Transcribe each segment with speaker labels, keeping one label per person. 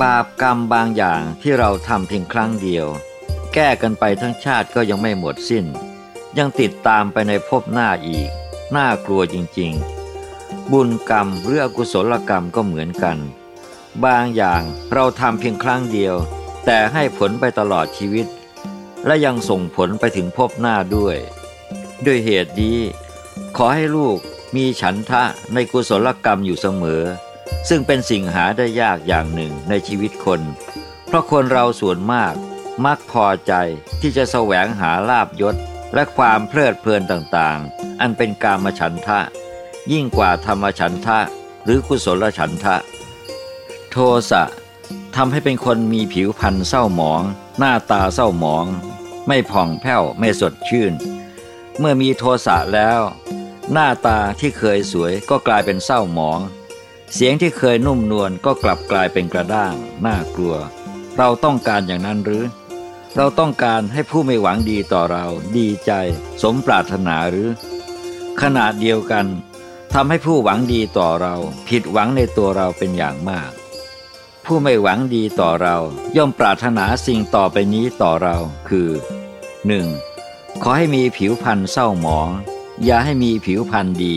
Speaker 1: บาปกรรมบางอย่างที่เราทำเพียงครั้งเดียว แก้กันไปทั้งชาติก็ยังไม่หมดสิ้น ยังติดตามไปในภพหน้าอีก น่ากลัวจริงๆ บุญกรรมหรืออกุศลกรรมก็เหมือนกัน บางอย่างเราทำเพียงครั้งเดียว แต่ให้ผลไปตลอดชีวิต และยังส่งผลไปถึงภพหน้าด้วย ด้วยเหตุนี้ ขอให้ลูกมีฉันทะในกุศลกรรมอยู่เสมอ ซึ่งเป็นสิ่งหาได้ยากอย่างหนึ่งในชีวิตคน เพราะคนเราส่วนมากมักพอใจที่จะแสวงหาลาบยศ และความเพลิดเพลินต่างๆ อันเป็นกามฉันทะ ยิ่งกว่าธรรมฉันทะ หรือกุศลฉันทะ โทสะทำให้เป็นคนมีผิวพรรณเศร้าหมอง หน้าตาเศร้าหมอง ไม่ผ่องแผ้วไม่สดชื่น เมื่อมีโทสะแล้ว หน้าตาที่เคยสวยก็กลายเป็นเศร้าหมอง เสียงที่เคยนุ่มนวลก็กลับกลายเป็นกระด้าง น่ากลัว เราต้องการอย่างนั้นหรือ เราต้องการให้ผู้ไม่หวังดีต่อเราดีใจ สมปรารถนาหรือ ขนาดเดียวกันทำให้ผู้หวังดีต่อเรา ผิดหวังในตัวเราเป็นอย่างมาก ผู้ไม่หวังดีต่อเราย่อมปรารถนาสิ่งต่อไปนี้ต่อเราคือ 1. ขอให้มีผิวพรรณเศร้าหมอง อย่าให้มีผิวพรรณดี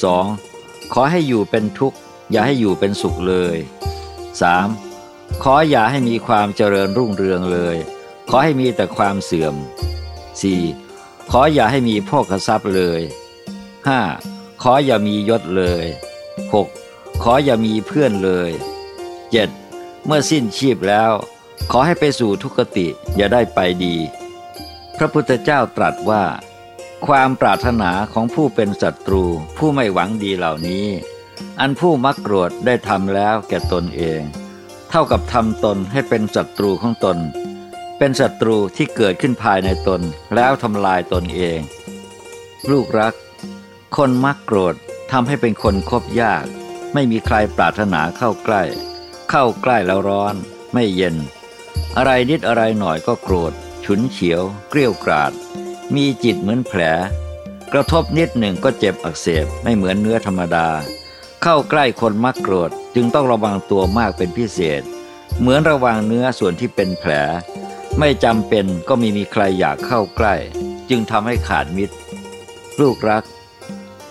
Speaker 1: 2. ขอให้อยู่เป็นทุกข์ อย่าให้อยู่เป็นสุขเลย 3. ขออย่าให้มีความเจริญรุ่งเรืองเลย ขอให้มีแต่ความเสื่อม 4. ขออย่าให้มีพ่อกทรัพย์เลย 5. ขออย่ามียศเลย 6. ขออย่ามีเพื่อนเลย 7. เมื่อสิ้นชีพแล้ว ขอให้ไปสู่ทุกติอย่าได้ไปดี พระพุทธเจ้าตรัสว่า ความปรารถนาของผู้เป็นศัตรูผู้ไม่หวังดีเหล่านี้ อันผู้มักโกรธได้ทำแล้วแก่ตนเอง เท่ากับทำตนให้เป็นศัตรูของตน เป็นศัตรูที่เกิดขึ้นภายในตนแล้วทำลายตนเอง ลูกรัก คนมักโกรธทำให้เป็นคนคบยาก ไม่มีใครปรารถนาเข้าใกล้ เข้าใกล้แล้วร้อน ไม่เย็น อะไรนิดอะไรหน่อยก็โกรธ ฉุนเฉียว เกลี้ยวกราด มีจิตเหมือนแผล กระทบนิดหนึ่งก็เจ็บอักเสบไม่เหมือนเนื้อธรรมดา เข้าใกล้คนมักโกรธจึงต้องระวังตัวมากเป็นพิเศษ เหมือนระวังเนื้อส่วนที่เป็นแผล ไม่จำเป็นก็ไม่มีใครอยากเข้าใกล้ จึงทำให้ขาดมิตร ลูกรัก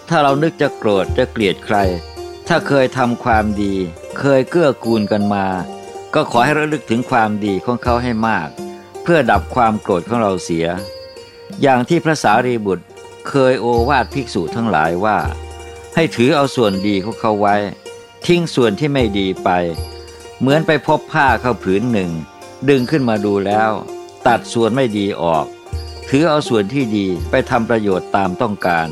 Speaker 1: ถ้าเรานึกจะโกรธจะเกลียดใคร ถ้าเคยทำความดี เคยเกื้อกูลกันมา ก็ขอให้ระลึกถึงความดีของเขาให้มาก เพื่อดับความโกรธของเราเสีย อย่างที่พระสารีบุตรเคยโอวาทภิกษุทั้งหลายว่า ให้ถือเอาส่วนดีของเขาไว้ ทิ้งส่วนที่ไม่ดีไป เหมือนไปพบผ้าเข้าผืนหนึ่ง ดึงขึ้นมาดูแล้ว ตัดส่วนไม่ดีออก ถือเอาส่วนที่ดีไปทำประโยชน์ตามต้องการ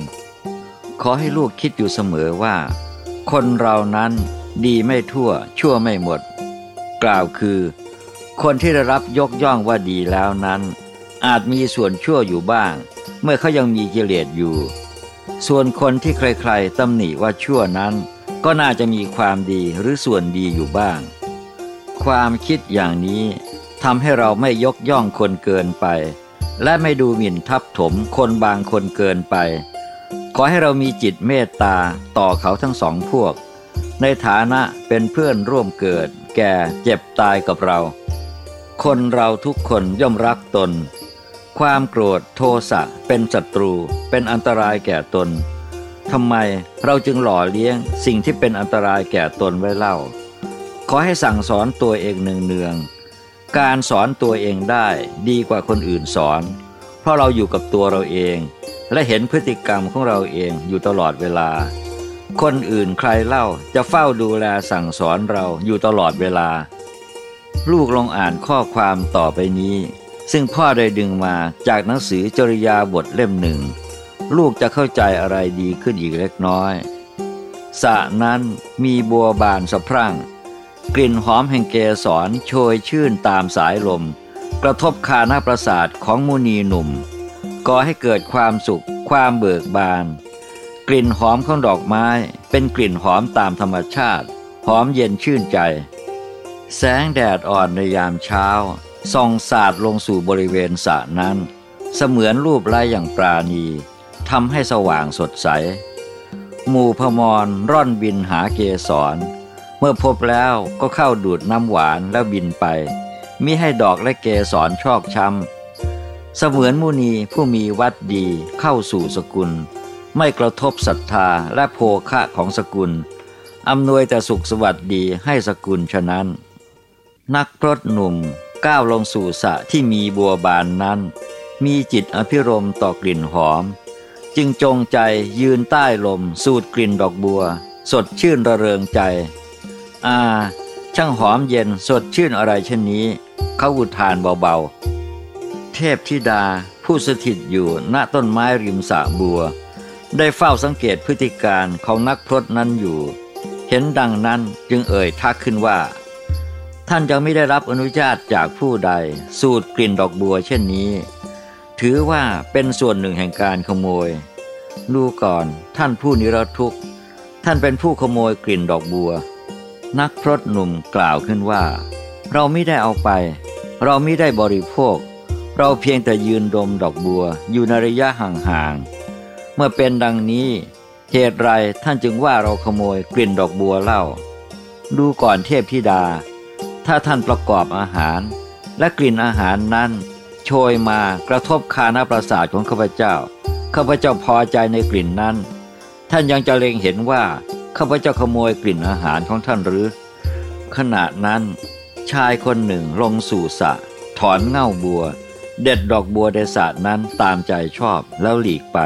Speaker 1: ขอให้ลูกคิดอยู่เสมอว่า คนเรานั้นดีไม่ทั่ว ชั่วไม่หมด กล่าวคือ คนที่ได้รับยกย่องว่าดีแล้วนั้น อาจมีส่วนชั่วอยู่บ้าง เมื่อเขายังมีกิเลสอยู่ ส่วนคนที่ใครๆตำหนิว่าชั่วนั้น ก็น่าจะมีความดีหรือส่วนดีอยู่บ้าง ความคิดอย่างนี้ทำให้เราไม่ยกย่องคนเกินไป และไม่ดูหมิ่นทับถมคนบางคนเกินไป ขอให้เรามีจิตเมตตาต่อเขาทั้งสองพวก ในฐานะเป็นเพื่อนร่วมเกิด แก่เจ็บตายกับเรา คนเราทุกคนย่อมรักตน ความโกรธโทสะเป็นศัตรู เป็นอันตรายแก่ตนทำไมเราจึงหล่อเลี้ยงสิ่งที่เป็นอันตรายแก่ตนไว้เล่า ขอให้สั่งสอนตัวเองเนืองๆการสอนตัวเองได้ดีกว่าคนอื่นสอน เพราะเราอยู่กับตัวเราเอง และเห็นพฤติกรรมของเราเองอยู่ตลอดเวลา คนอื่นใครเล่าจะเฝ้าดูแลสั่งสอนเราอยู่ตลอดเวลา ลูกลองอ่านข้อความต่อไปนี้ ซึ่งพ่อได้ดึงมาจากหนังสือจริยาบทเล่มหนึ่ง ลูกจะเข้าใจอะไรดีขึ้นอีกเล็กน้อยสระนั้นมีบัวบานสะพรั่ง กลิ่นหอมแห่งเกสรโชยชื่นตามสายลม กระทบคานาประสาทของมุนีหนุ่มก่อให้เกิดความสุข ความเบิกบาน กลิ่นหอมของดอกไม้เป็นกลิ่นหอมตามธรรมชาติ หอมเย็นชื่นใจ แสงแดดอ่อนในยามเช้า ส่องสาดลงสู่บริเวณสระนั้น เสมือนรูปไร้อย่างปราณีทำให้สว่างสดใส หมู่พมรร่อนบินหาเกสร เมื่อพบแล้วก็เข้าดูดน้ำหวานแล้วบินไป มิให้ดอกและเกสรชอกช้ำ เสมือนมุนีผู้มีวัดดีเข้าสู่สกุล ไม่กระทบศรัทธาและโภคะของสกุลอำนวยแต่สุขสวัสดีให้สกุลฉะนั้น นักพรตหนุ่ม ก้าวลงสู่สะที่มีบัวบานนั้น มีจิตอภิรมต่อกลิ่นหอม จึงจงใจยืนใต้ลมสูดกลิ่นดอกบัว สดชื่นระเริงใจ อ่า ช่างหอมเย็นสดชื่นอะไรเช่นนี้ เขาอุทานเบาๆ เทพธิดาผู้สถิตอยู่ณต้นไม้ริมสระบัว ได้เฝ้าสังเกตพฤติการของนักพรตนั้นอยู่ เห็นดังนั้นจึงเอ่ยทักขึ้นว่า ท่านยังไม่ได้รับอนุญาตจากผู้ใด สูดกลิ่นดอกบัวเช่นนี้ ถือว่าเป็นส่วนหนึ่งแห่งการขโมย ดูก่อนท่านผู้นิรทุกข์ ท่านเป็นผู้ขโมยกลิ่นดอกบัว นักพรตหนุ่มกล่าวขึ้นว่า เราไม่ได้เอาไป เราไม่ได้บริโภค เราเพียงแต่ยืนดมดอกบัว อยู่ในระยะห่างๆเมื่อเป็นดังนี้ เหตุไรท่านจึงว่าเราขโมยกลิ่นดอกบัวเล่า ดูก่อนเทพธิดา ถ้าท่านประกอบอาหาร และกลิ่นอาหารนั้น โชยมากระทบคานาประสาทของข้าพเจ้า ข้าพเจ้าพอใจในกลิ่นนั้น ท่านยังจะเล็งเห็นว่าข้าพเจ้าขโมยกลิ่นอาหารของท่านหรือ ขณะนั้น ชายคนหนึ่งลงสู่สะถอนเง่าบัว เด็ดดอกบัวในสระนั้นตามใจชอบแล้วหลีกไป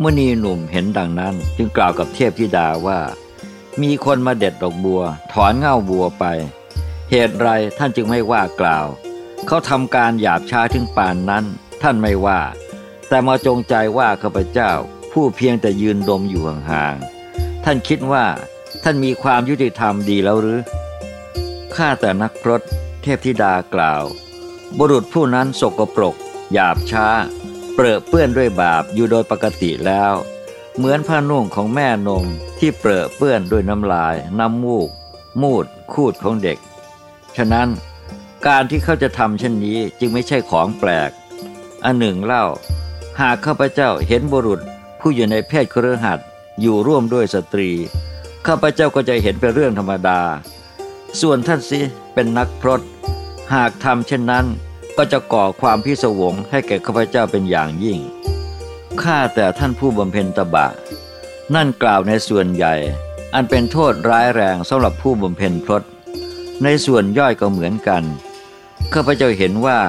Speaker 1: มุนีหนุ่มเห็นดังนั้นจึงกล่าวกับเทพธิดาว่า มีคนมาเด็ดดอกบัว ถอนเง่าบัวไป เหตุไรท่านจึงไม่ว่ากล่าว เขาทำการหยาบช้าถึงป่านนั้น ท่านไม่ว่า แต่มาจงใจว่าข้าพเจ้า ผู้เพียงแต่ยืนดมอยู่ห่างๆท่านคิดว่า ท่านมีความยุติธรรมดีแล้วหรือข้าแต่นักพรตเทพธิดากล่าว บุรุษผู้นั้นสกปรก หยาบช้า เปรอะเปื้อนด้วยบาปอยู่โดยปกติแล้ว เหมือนผ้านุ่งของแม่นมที่เปรอะเปื้อนด้วยน้ำลาย น้ำมูก มูด คูดของเด็ก ฉะนั้นการที่เขาจะทำเช่นนี้จึงไม่ใช่ของแปลก อันหนึ่งเล่า หากข้าพเจ้าเห็นบุรุษผู้อยู่ในเพศเครือขัดอยู่ร่วมด้วยสตรี ข้าพเจ้าก็จะเห็นเป็นเรื่องธรรมดา ส่วนท่านสิเป็นนักพรตหากทำเช่นนั้นก็จะก่อความพิศวงให้แก่ข้าพเจ้าเป็นอย่างยิ่ง ข้าแต่ท่านผู้บำเพ็ญตบะ นั่นกล่าวในส่วนใหญ่ อันเป็นโทษร้ายแรงสำหรับผู้บำเพ็ญพรต ในส่วนย่อยก็เหมือนกันข้าพเจ้าเห็นว่า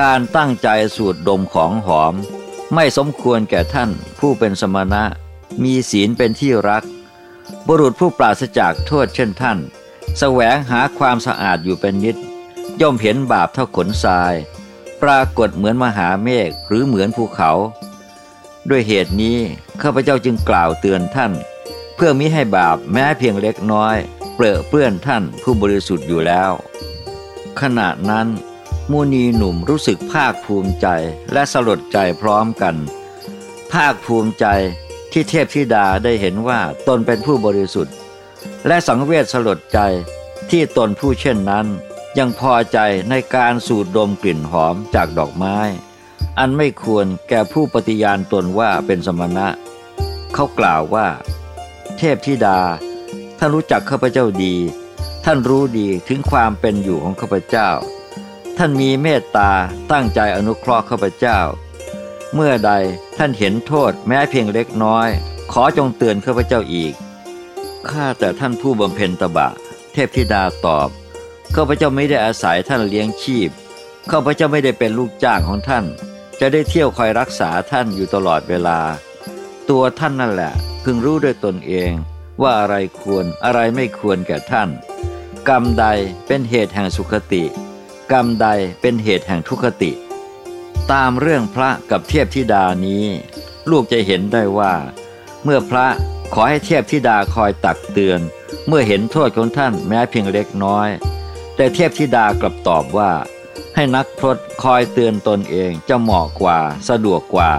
Speaker 1: การตั้งใจสูดดมของหอม ไม่สมควรแก่ท่านผู้เป็นสมณะ มีศีลเป็นที่รัก บุรุษผู้ปราศจากโทษเช่นท่านสแสวงหาความสะอาดอยู่เป็นนิด ย่อมเห็นบาปเท่าขนทราย ปรากฏเหมือนมหาเมฆหรือเหมือนภูเขา ด้วยเหตุนี้ข้าพเจ้าจึงกล่าวเตือนท่าน เพื่อมิให้บาปแม้เพียงเล็กน้อย เปรอะเปื้อนท่านผู้บริสุทธิ์อยู่แล้ว ขณะนั้น มูนีหนุ่มรู้สึกภาคภูมิใจและสลดใจพร้อมกัน ภาคภูมิใจที่เทพธิดาได้เห็นว่าตนเป็นผู้บริสุทธิ์ และสังเวชสลดใจที่ตนผู้เช่นนั้น ยังพอใจในการสูดดมกลิ่นหอมจากดอกไม้ อันไม่ควรแก่ผู้ปฏิญาณตนว่าเป็นสมณะ เขากล่าวว่า เทพธิดา ท่านรู้จักข้าพเจ้าดี ท่านรู้ดีถึงความเป็นอยู่ของข้าพเจ้า ท่านมีเมตตาตั้งใจอนุเคราะห์ข้าพเจ้า เมื่อใดท่านเห็นโทษแม้เพียงเล็กน้อย ขอจงเตือนข้าพเจ้าอีก ข้าแต่ท่านผู้บำเพ็ญตบะ เทพธิดาตอบข้าพเจ้าไม่ได้อาศัยท่านเลี้ยงชีพข้าพเจ้าไม่ได้เป็นลูกจ้างของท่าน จะได้เที่ยวคอยรักษาท่านอยู่ตลอดเวลา ตัวท่านนั่นแหละ พึงรู้ด้วยตนเอง ว่าอะไรควรอะไรไม่ควรแก่ท่าน กรรมใดเป็นเหตุแห่งสุขติ กรรมใดเป็นเหตุแห่งทุคติ ตามเรื่องพระกับเทียบธิดานี้ ลูกจะเห็นได้ว่า เมื่อพระขอให้เทียบธิดาคอยตักเตือน เมื่อเห็นโทษของท่านแม้เพียงเล็กน้อย แต่เทียบธิดากลับตอบว่า ให้นักพรตคอยเตือนตนเองจะเหมาะกว่าสะดวกกว่า